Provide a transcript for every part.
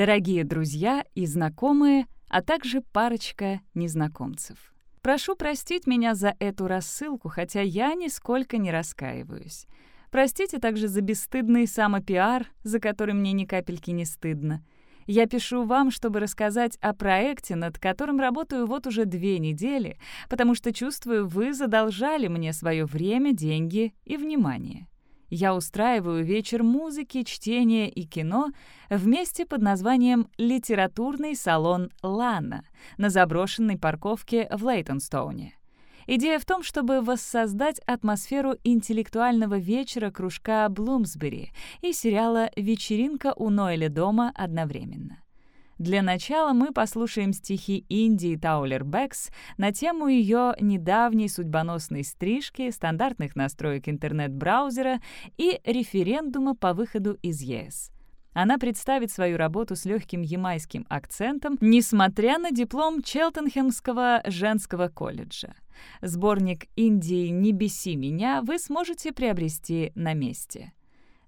Дорогие друзья и знакомые, а также парочка незнакомцев. Прошу простить меня за эту рассылку, хотя я нисколько не раскаиваюсь. Простите также за бесстыдный самопиар, за который мне ни капельки не стыдно. Я пишу вам, чтобы рассказать о проекте, над которым работаю вот уже две недели, потому что чувствую, вы задолжали мне свое время, деньги и внимание. Я устраиваю вечер музыки, чтения и кино вместе под названием «Литературный салон Лана» на заброшенной парковке в Лейтонстоуне. Идея в том, чтобы воссоздать атмосферу интеллектуального вечера кружка Блумсбери и сериала «Вечеринка у Ноэля дома» одновременно. Для начала мы послушаем стихи Индии Таулер Бэкс на тему ее недавней судьбоносной стрижки, стандартных настроек интернет-браузера и референдума по выходу из ЕС. Она представит свою работу с легким ямайским акцентом, несмотря на диплом Челтенхемского женского колледжа. Сборник «Индии, не беси меня» вы сможете приобрести на месте.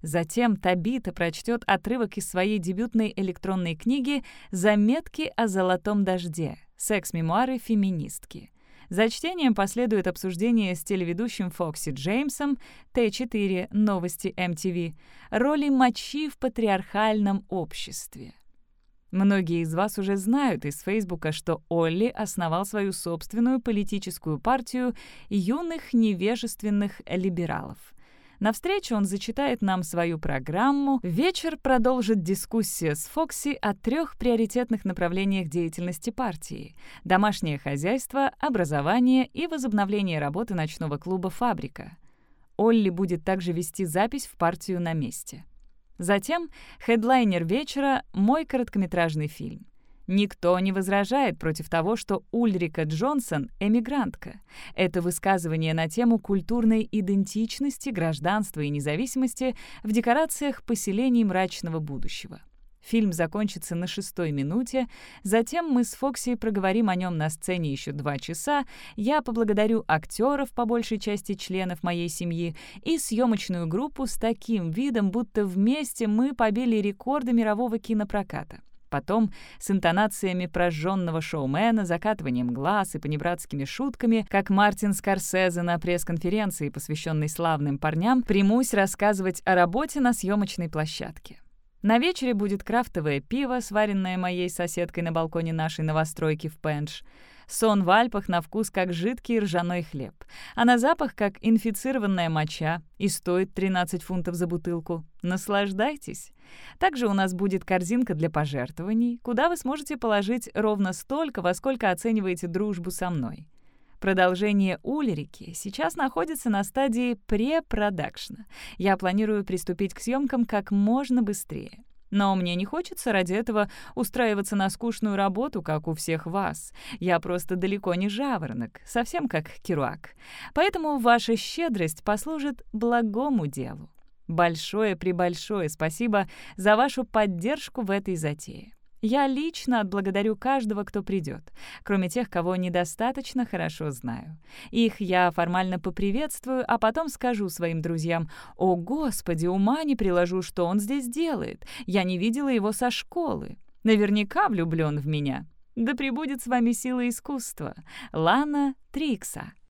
Затем Табита прочтет отрывок из своей дебютной электронной книги «Заметки о золотом дожде. Секс-мемуары феминистки». За чтением последует обсуждение с телеведущим Фокси Джеймсом, Т4, новости MTV, роли мочи в патриархальном обществе. Многие из вас уже знают из Фейсбука, что Олли основал свою собственную политическую партию юных невежественных либералов. На встрече он зачитает нам свою программу. Вечер продолжит дискуссия с Фокси о трех приоритетных направлениях деятельности партии — домашнее хозяйство, образование и возобновление работы ночного клуба «Фабрика». Олли будет также вести запись в партию на месте. Затем хедлайнер вечера — мой короткометражный фильм. Никто не возражает против того, что Ульрика Джонсон — эмигрантка. Это высказывание на тему культурной идентичности, гражданства и независимости в декорациях поселений мрачного будущего. Фильм закончится на шестой минуте, затем мы с Фокси проговорим о нем на сцене еще два часа, я поблагодарю актеров, по большей части членов моей семьи, и съемочную группу с таким видом, будто вместе мы побили рекорды мирового кинопроката. Потом, с интонациями прожженного шоумена, закатыванием глаз и понебратскими шутками, как Мартин Скорсезе на пресс-конференции, посвященной славным парням, примусь рассказывать о работе на съемочной площадке. На вечере будет крафтовое пиво, сваренное моей соседкой на балконе нашей новостройки в Пенш. Сон в Альпах на вкус как жидкий ржаной хлеб, а на запах как инфицированная моча и стоит 13 фунтов за бутылку. Наслаждайтесь. Также у нас будет корзинка для пожертвований, куда вы сможете положить ровно столько, во сколько оцениваете дружбу со мной. Продолжение Ульрики сейчас находится на стадии препродакшна. Я планирую приступить к съемкам как можно быстрее. Но мне не хочется ради этого устраиваться на скучную работу, как у всех вас. Я просто далеко не жаворонок, совсем как Керуак. Поэтому ваша щедрость послужит благому делу. Большое-пребольшое спасибо за вашу поддержку в этой затее. Я лично отблагодарю каждого, кто придет, кроме тех, кого недостаточно хорошо знаю. Их я формально поприветствую, а потом скажу своим друзьям, «О, Господи, ума не приложу, что он здесь делает. Я не видела его со школы. Наверняка влюблен в меня. Да пребудет с вами сила искусства. Лана Трикса».